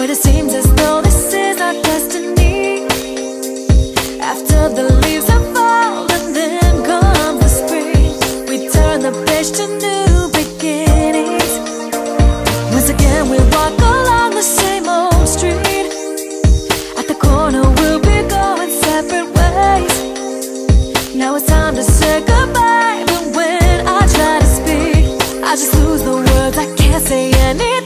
But it seems as though this is our destiny. After the leaves have fallen, then come the spring. We turn the page to new beginnings. Once again, we walk along the same old street. At the corner, we'll be going separate ways. Now it's time to say goodbye. But when I try to speak, I just lose the words. I can't say anything.